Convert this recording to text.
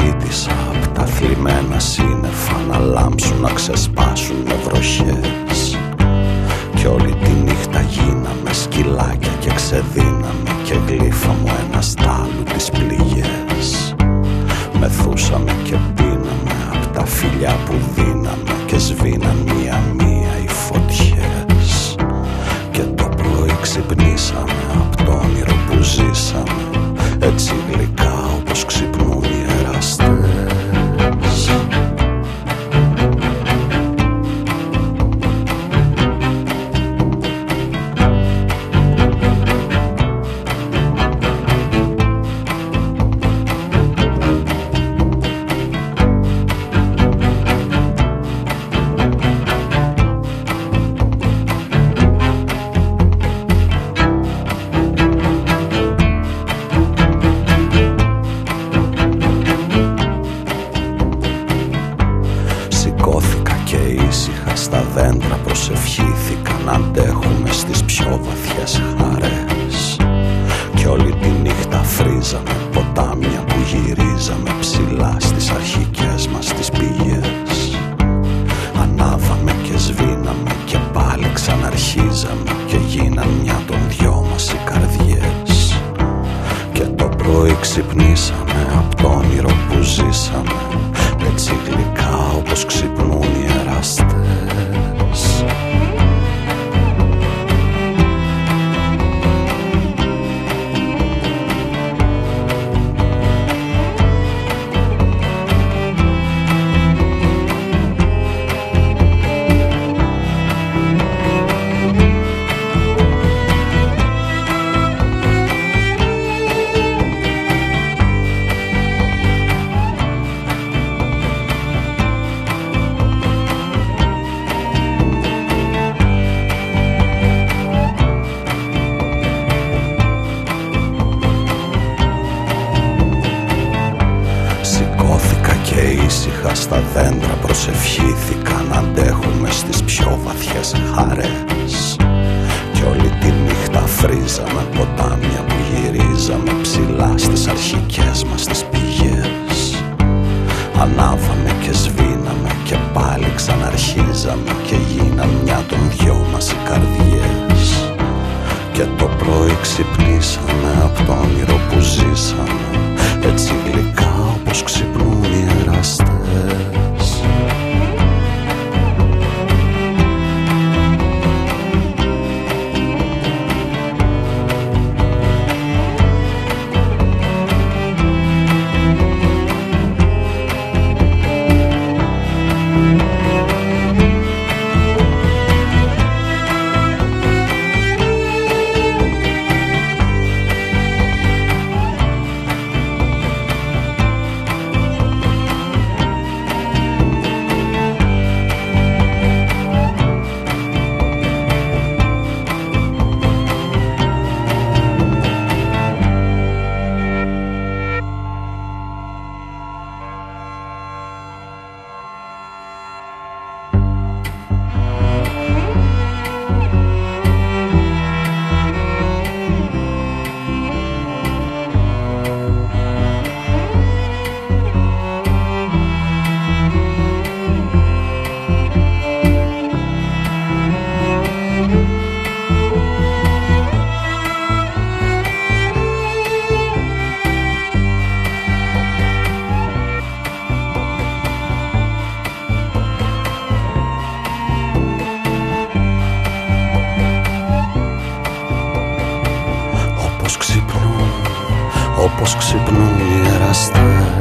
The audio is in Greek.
ζήτησα απ' τα θλιμμένα σύννεφα να λάμψουν, να ξεσπάσουν με βροχές. Κι όλη τη νύχτα γίναμε σκυλάκια και ξεδίναμε και γλύφα μου ένα στάλου τις πληγές. Μεθούσαμε και πίναμε απ' τα φιλιά που δίναμε και σβήναν μία-μία προσευχήθηκα να αντέχουμε στις πιο βαθιές χαρές. Κι όλη τη νύχτα φρίζαμε ποτάμια που γυρίζαμε ψηλά στις αρχικές μας τις πηγές. Ανάβαμε και σβήναμε και πάλι ξαναρχίζαμε και γίναν μια των δυο μας οι καρδιές. Και το πρωί ξυπνήσαμε από το όνειρο που ζήσαμε έτσι γλυκά όπως ξυπνούν οι εραστές. house. ήσυχα στα δέντρα προσευχήθηκα να αντέχουμε στις πιο βαθιές χαρές. Και όλη τη νύχτα φρίζαμε ποτάμια που γυρίζαμε ψηλά στις αρχικές μας τις πηγές. Ανάβαμε και σβήναμε και πάλι ξαναρχίζαμε και γίναν μια των δυο μας οι καρδιές. Και το πρωί ξυπνήσαμε από το όνειρο που ζήσαμε. Мозг шепнул, я растаю